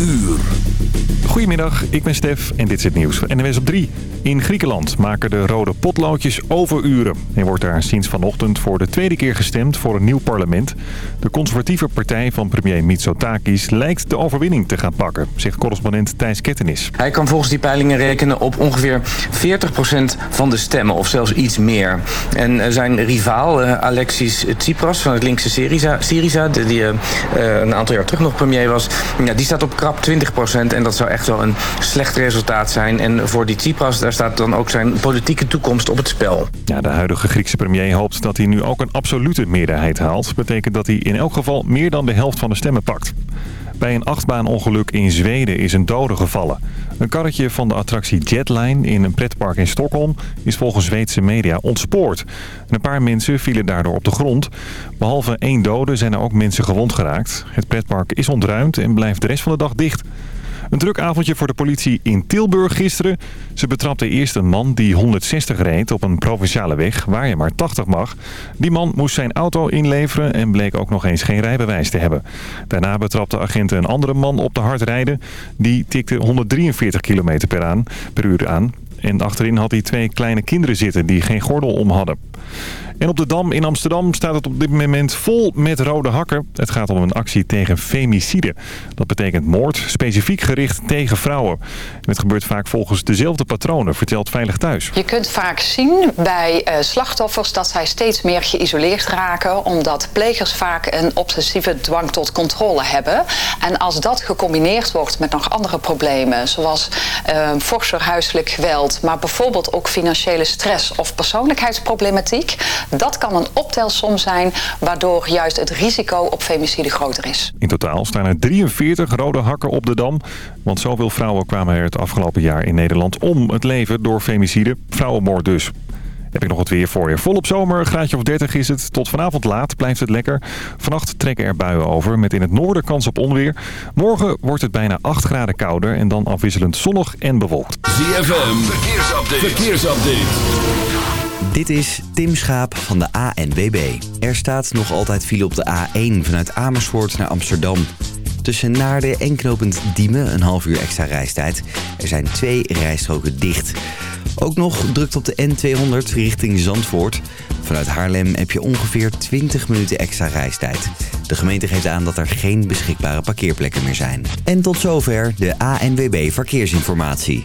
uur. Goedemiddag, ik ben Stef en dit is het nieuws van NWS op 3. In Griekenland maken de rode potloodjes overuren. Er wordt daar sinds vanochtend voor de tweede keer gestemd voor een nieuw parlement. De conservatieve partij van premier Mitsotakis lijkt de overwinning te gaan pakken, zegt correspondent Thijs Kettenis. Hij kan volgens die peilingen rekenen op ongeveer 40% van de stemmen, of zelfs iets meer. En zijn rivaal uh, Alexis Tsipras van het linkse Syriza, Syriza die uh, een aantal jaar terug nog premier was, die staat op krap 20% en dat zou echt wel een slecht resultaat zijn. En voor die Tsipras, daar staat dan ook zijn politieke toekomst op het spel. Ja, de huidige Griekse premier hoopt dat hij nu ook een absolute meerderheid haalt. Betekent dat hij in elk geval meer dan de helft van de stemmen pakt. Bij een achtbaanongeluk in Zweden is een dode gevallen. Een karretje van de attractie Jetline in een pretpark in Stockholm is volgens Zweedse media ontspoord. een paar mensen vielen daardoor op de grond. Behalve één dode zijn er ook mensen gewond geraakt. Het pretpark is ontruimd en blijft de rest van de dag dicht. Een druk avondje voor de politie in Tilburg gisteren. Ze betrapte eerst een man die 160 reed op een provinciale weg waar je maar 80 mag. Die man moest zijn auto inleveren en bleek ook nog eens geen rijbewijs te hebben. Daarna betrapte agenten een andere man op de hard rijden. Die tikte 143 km per, per uur aan. En achterin had hij twee kleine kinderen zitten die geen gordel om hadden. En op de Dam in Amsterdam staat het op dit moment vol met rode hakken. Het gaat om een actie tegen femicide. Dat betekent moord, specifiek gericht tegen vrouwen. En het gebeurt vaak volgens dezelfde patronen, vertelt Veilig Thuis. Je kunt vaak zien bij uh, slachtoffers dat zij steeds meer geïsoleerd raken... omdat plegers vaak een obsessieve dwang tot controle hebben. En als dat gecombineerd wordt met nog andere problemen... zoals uh, forser huiselijk geweld, maar bijvoorbeeld ook financiële stress... of persoonlijkheidsproblematiek dat kan een optelsom zijn waardoor juist het risico op femicide groter is. In totaal staan er 43 rode hakken op de Dam. Want zoveel vrouwen kwamen er het afgelopen jaar in Nederland om het leven door femicide. Vrouwenmoord dus. Heb ik nog het weer voor je. Volop zomer, graadje of 30 is het. Tot vanavond laat blijft het lekker. Vannacht trekken er buien over, met in het noorden kans op onweer. Morgen wordt het bijna 8 graden kouder en dan afwisselend zonnig en bewolkt. ZFM, verkeersupdate. verkeersupdate. Dit is Tim Schaap van de ANWB. Er staat nog altijd file op de A1 vanuit Amersfoort naar Amsterdam. Tussen Naarden en knooppunt Diemen een half uur extra reistijd. Er zijn twee rijstroken dicht. Ook nog drukt op de N200 richting Zandvoort. Vanuit Haarlem heb je ongeveer 20 minuten extra reistijd. De gemeente geeft aan dat er geen beschikbare parkeerplekken meer zijn. En tot zover de ANWB Verkeersinformatie.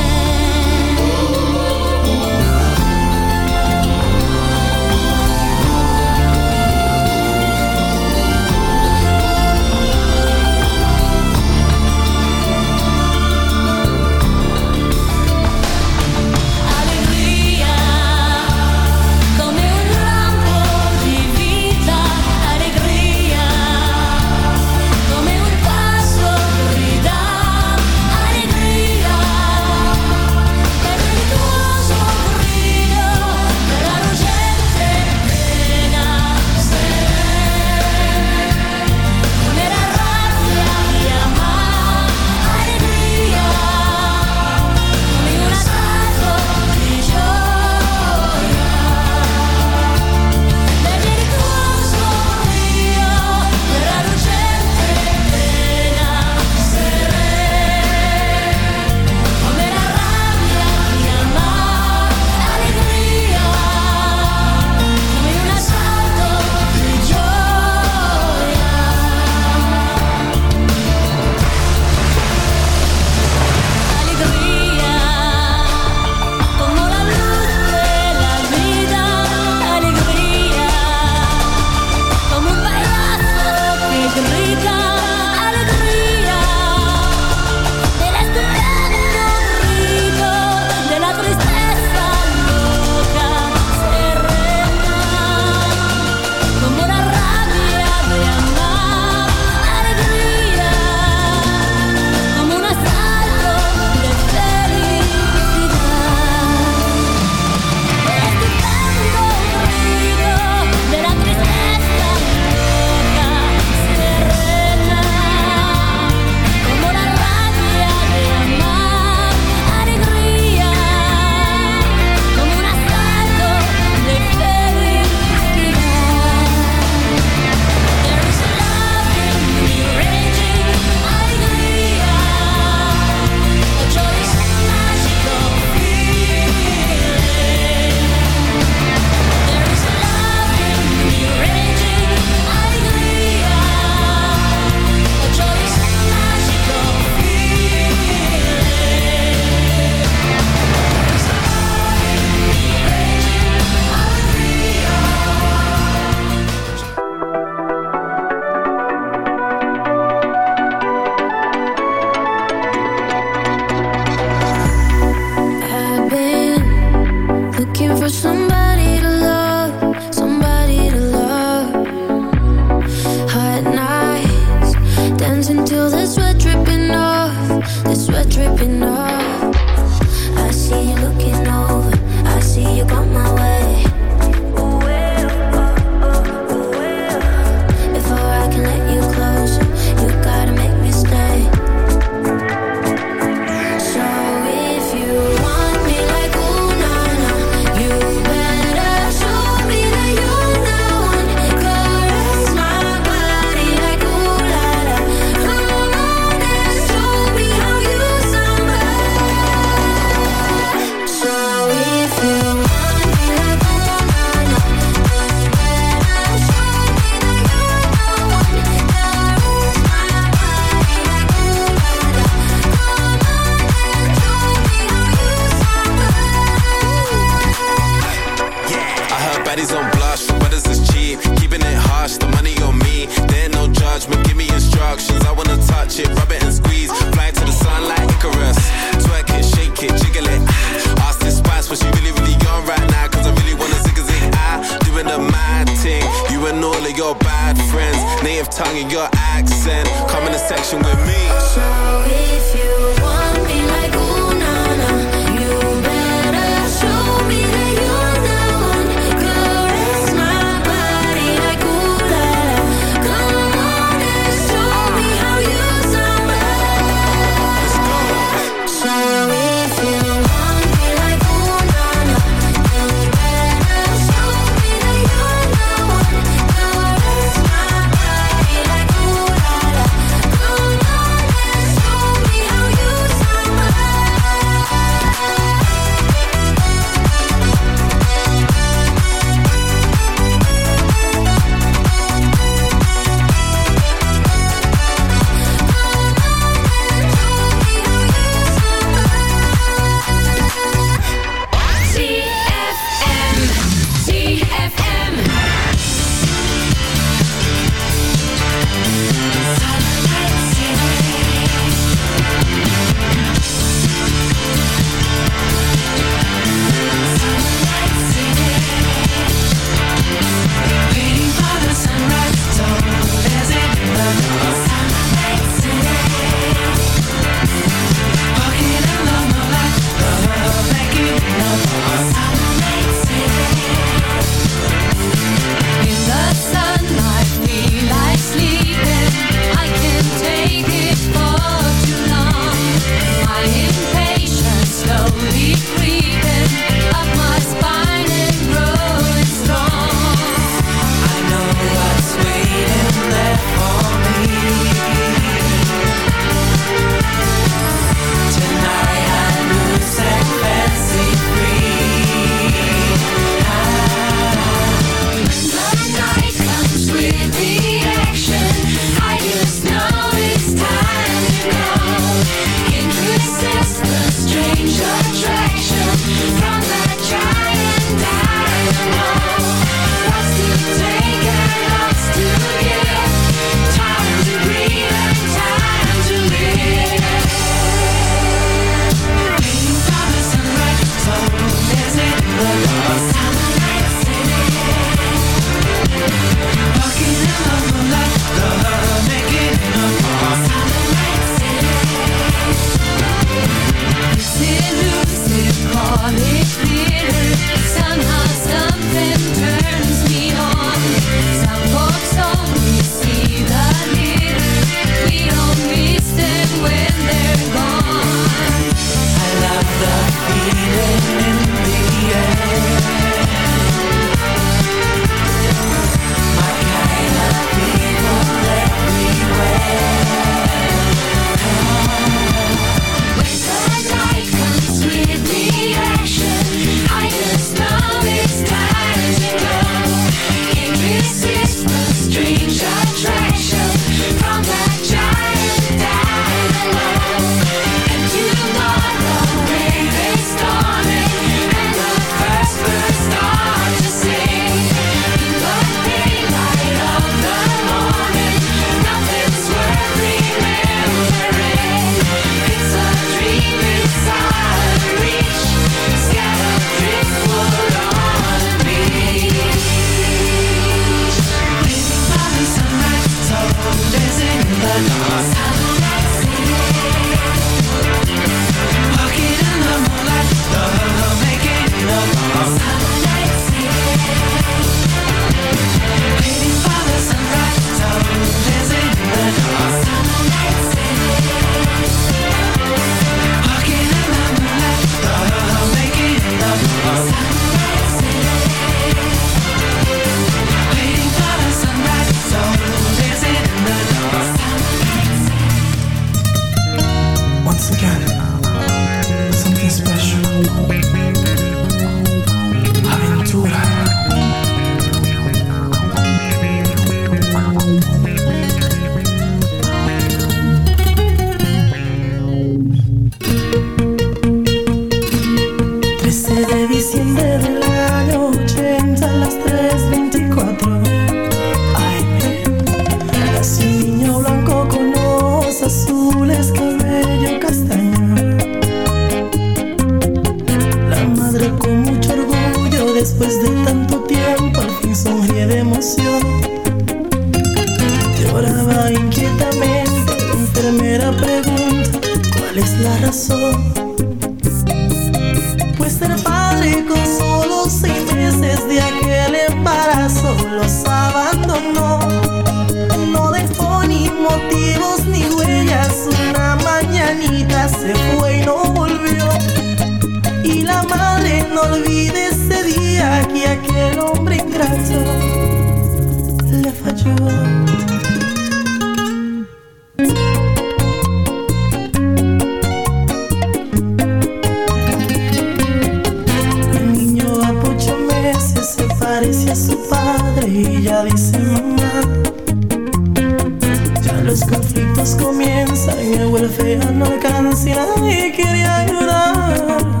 si el no alcanza nadie quiere ayudar.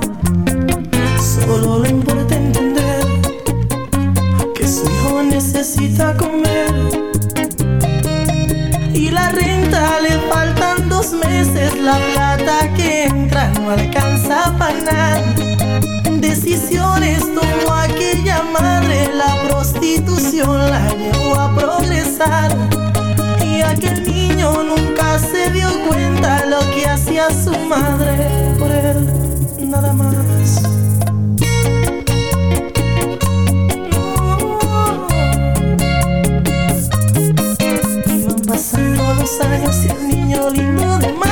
Solo le importa entender que su hijo necesita comer. Y la renta le faltan dos meses, la plata que entra no alcanza para nada. Decisiones tomó aquella madre, la prostitución la llevó a progresar que el niño nunca se dio cuenta lo que hacía su madre por él, nada más. No. Iban pasando los años y el niño lindo de más.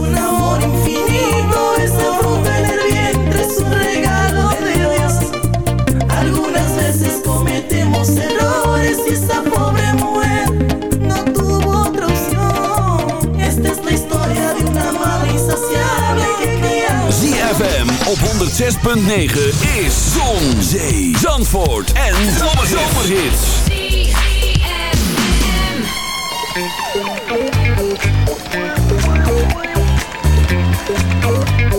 Un amor infinito es poder tener bien, es un regalo de Dios. Algunas veces cometemos errores y esta pobre mujer no tuvo otra opción. Esta es la historia de una malicia ciega. ZFM op 106.9 is Zone. Sanford and Summer Hits. Música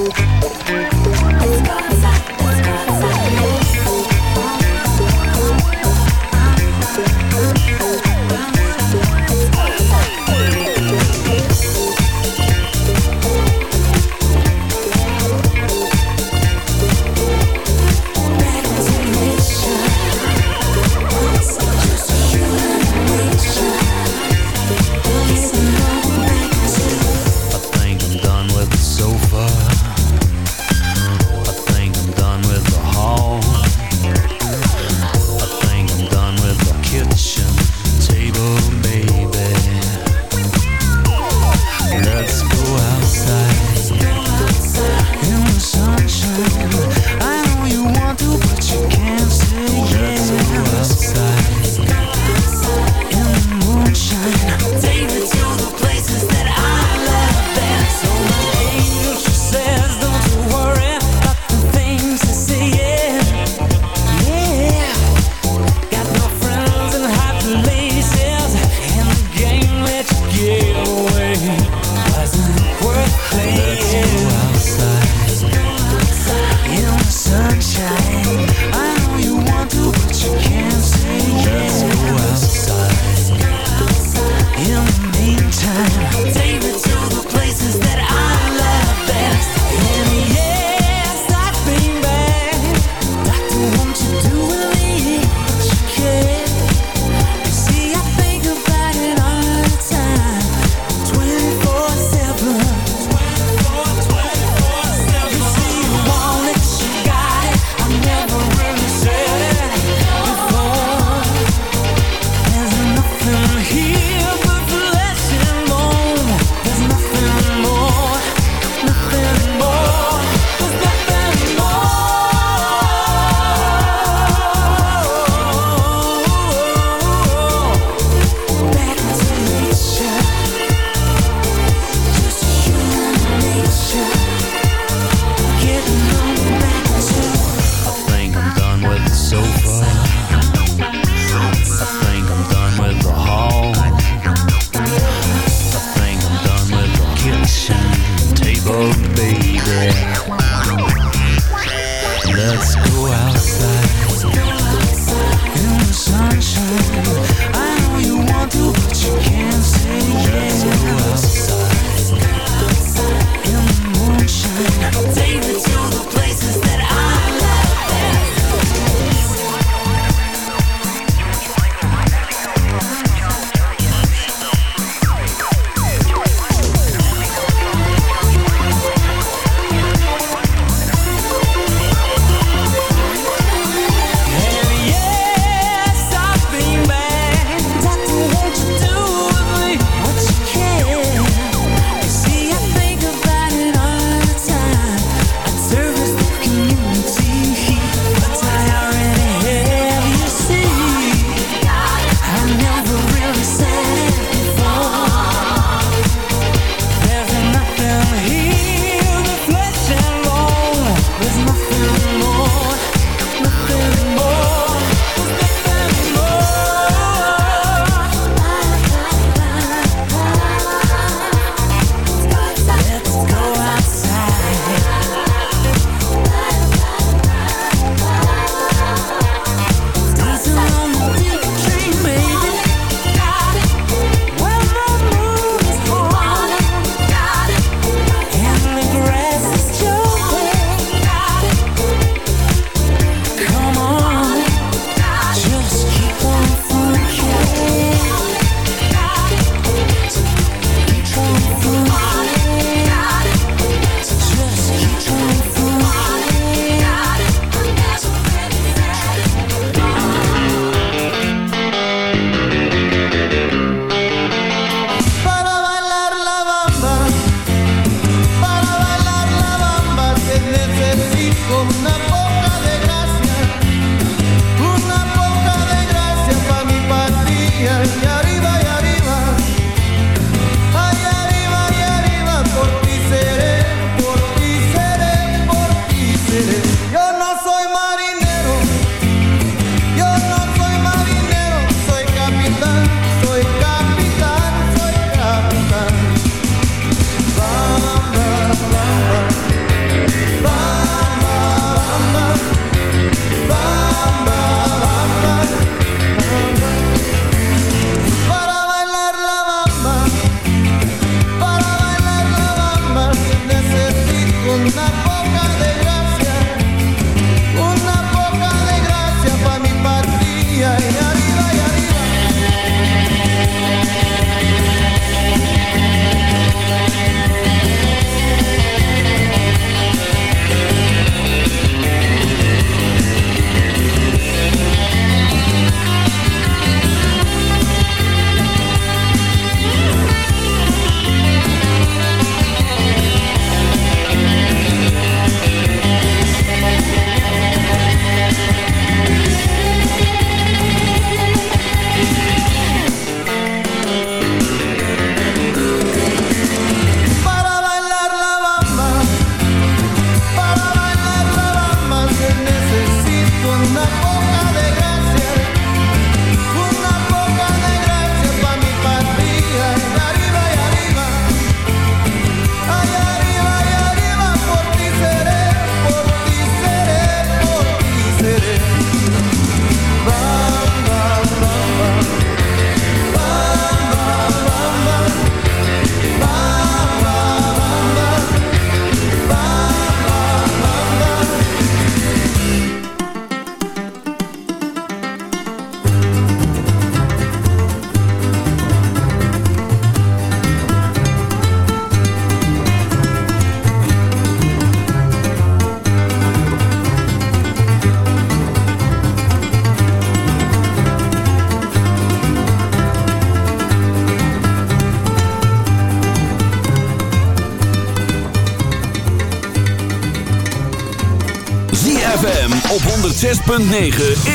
ZFM op 106.9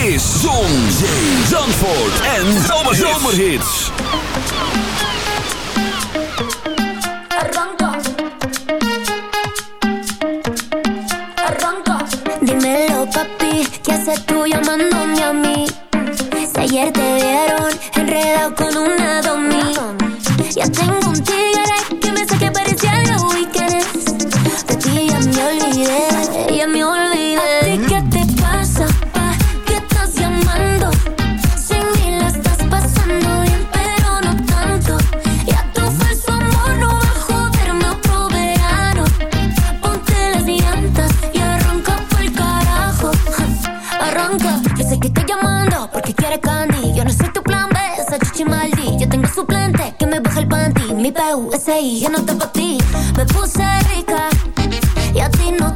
is Zon, Zee, Zandvoort en Zomerhits. Arranca. Arranca. Dímelo, papi, ¿qué haces tú llamándome a mí? Si ayer te vieron enredado con una domi. Ya tengo un tigre Mi PUSI, yo no te ti. Me rica y a ti no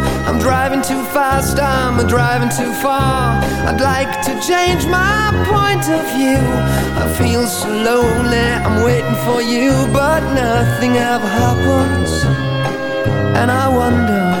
I'm driving too fast, I'm driving too far. I'd like to change my point of view. I feel so lonely, I'm waiting for you, but nothing ever happens. And I wonder.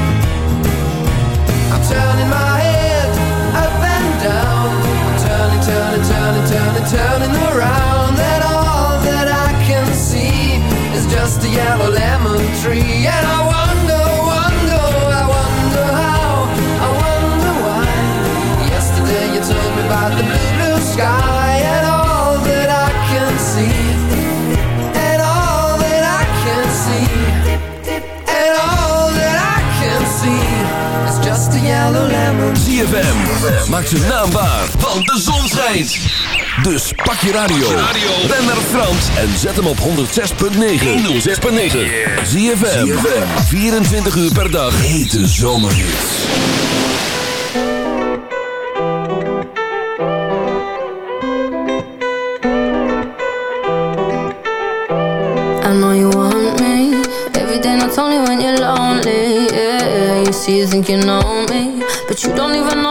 turning my head up and down. I'm turning, turning, turning, turning, turning around. And all that I can see is just a yellow lemon tree. And I maak zijn naam waar, want de zon schijnt. Dus pak je radio, ben naar Frans en zet hem op 106.9. 106.9. ZFM, 24 uur per dag. Hete zomerhits. I know you want me Every day, only when you're lonely Yeah, you see, you think you know me But you don't even know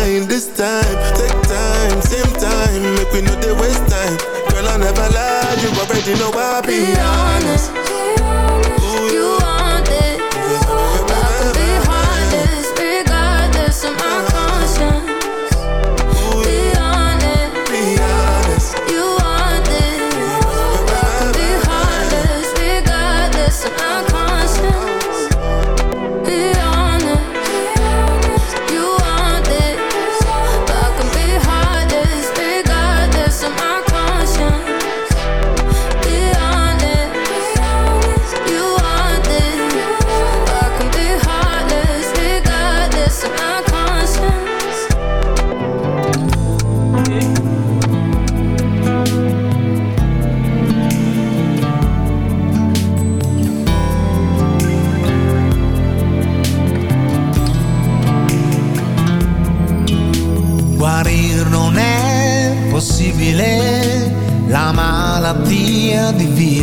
mine this time. Take time, same time. Make we know they waste time. Girl I never lie You already know I be Be honest,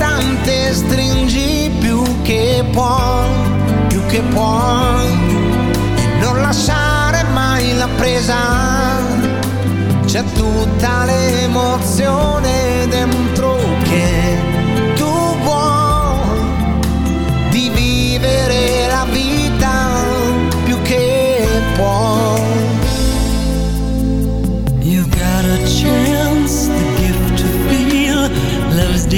istante stringi più che puoi, più che puoi, e non lasciare mai la presa, c'è tutta l'emozione dentro che tu vuoi di vivere la vita più che puoi.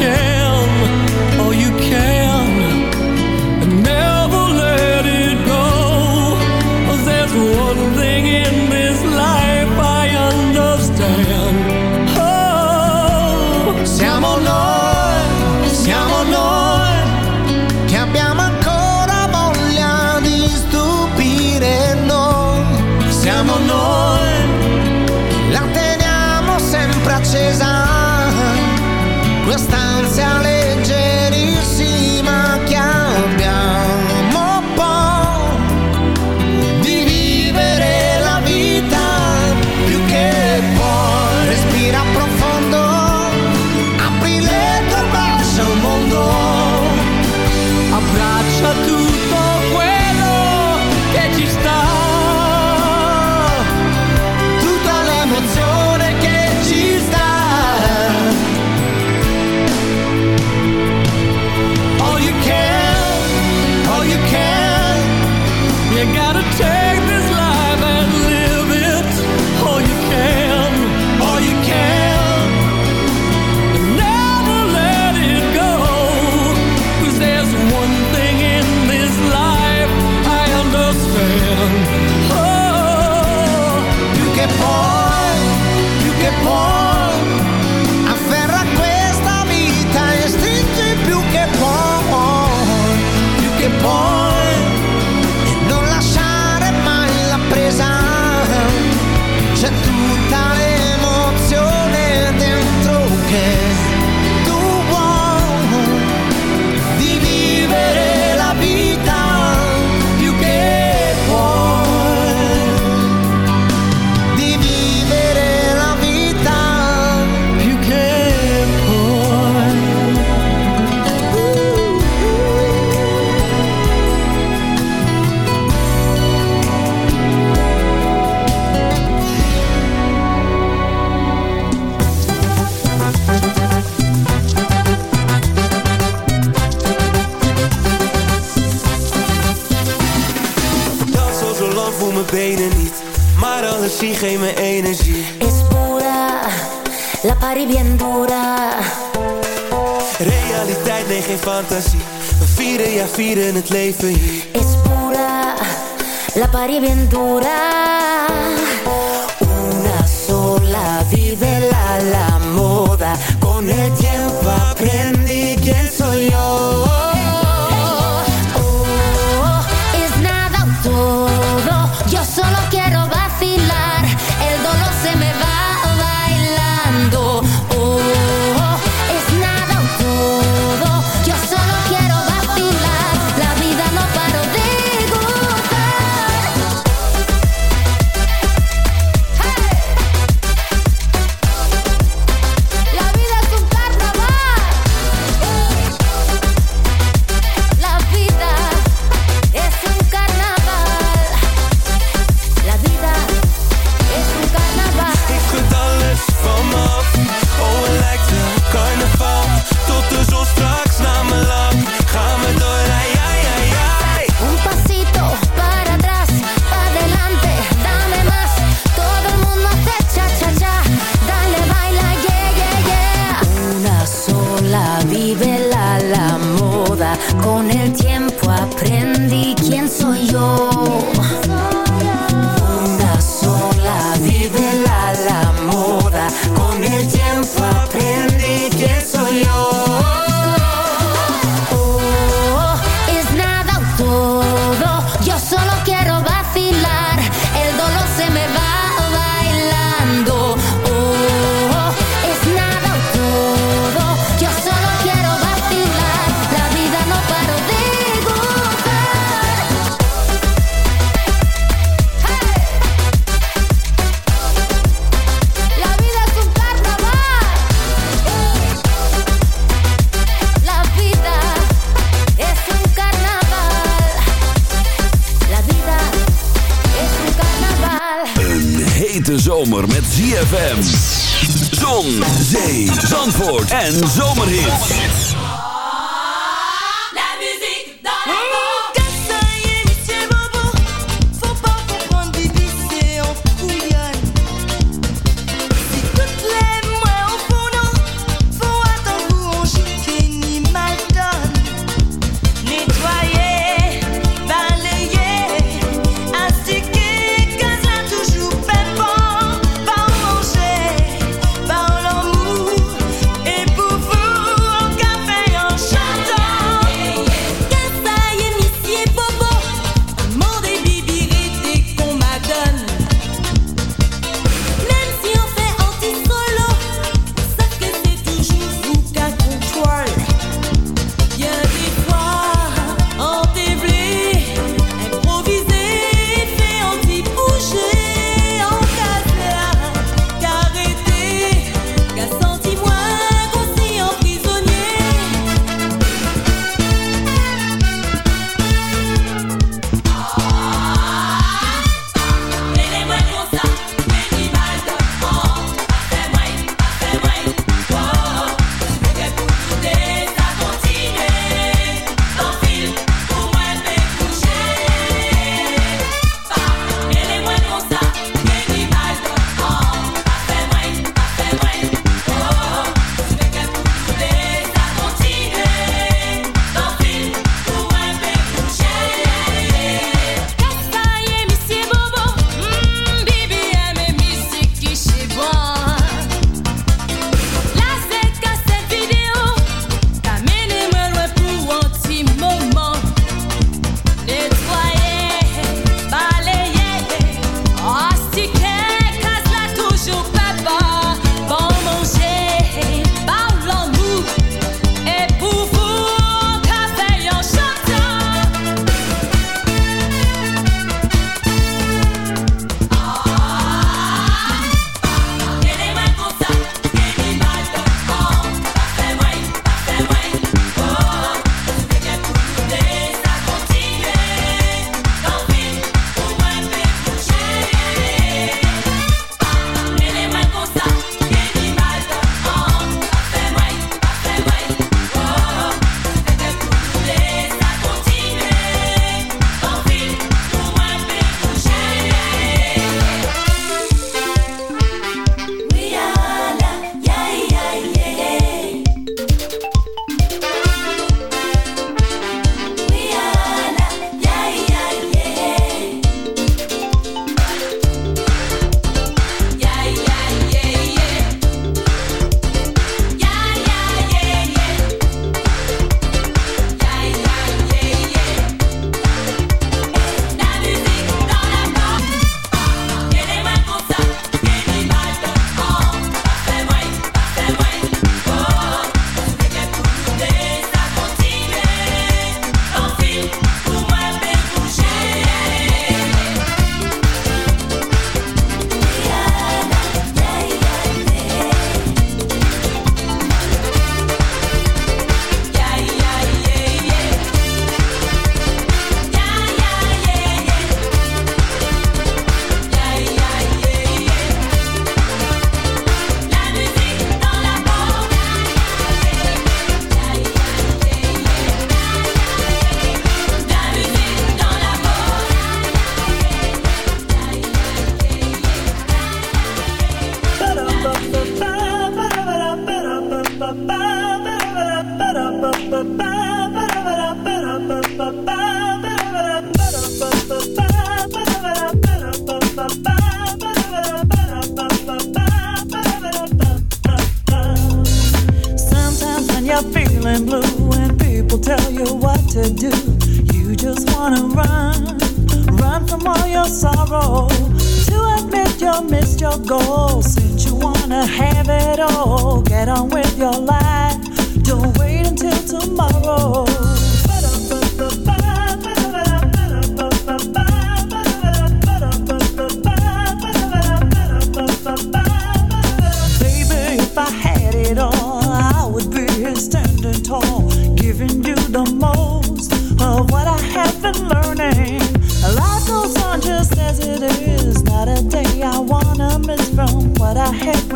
Yeah. fantasie. We vieren, ja vieren het leven. Es pura, la pariventura. Una sola, vive la, la moda. Con el tiempo aprende. Con el tiempo aprendí quién soy yo.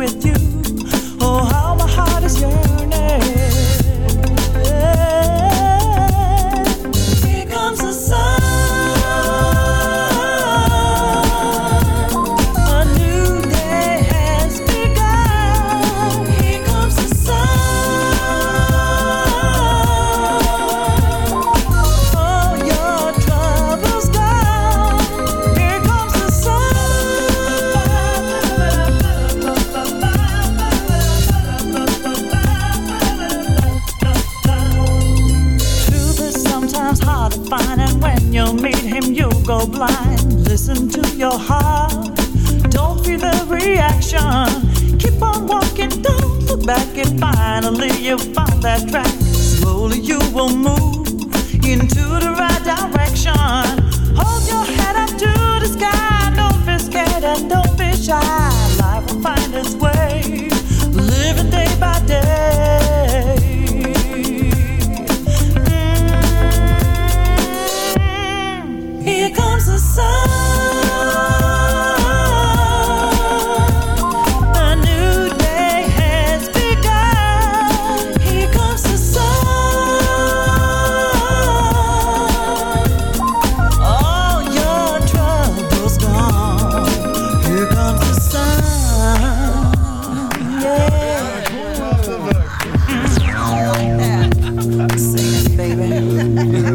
With you. Ну,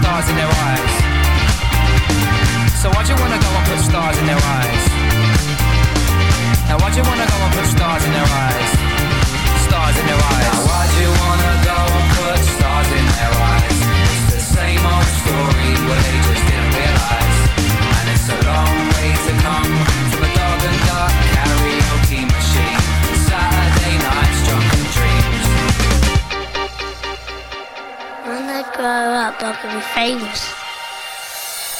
Stars in their eyes? So why'd you wanna go and put stars in their eyes? Now why'd you wanna go and put stars in their eyes? Stars in their eyes. Now why'd you wanna go and put stars in their eyes? It's the same old story, well they just grow up, I can be famous.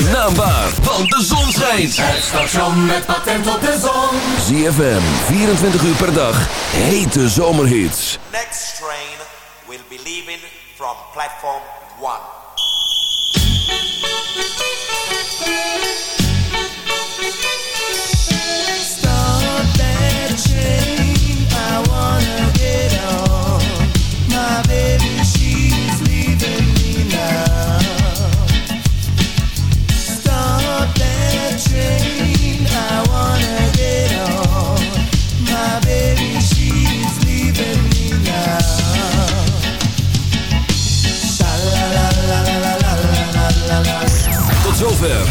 Zijn naam waar, want de zon schijnt. Het station met patent op de zon. ZFM, 24 uur per dag, hete zomerhits. Next train will be leaving from platform 1.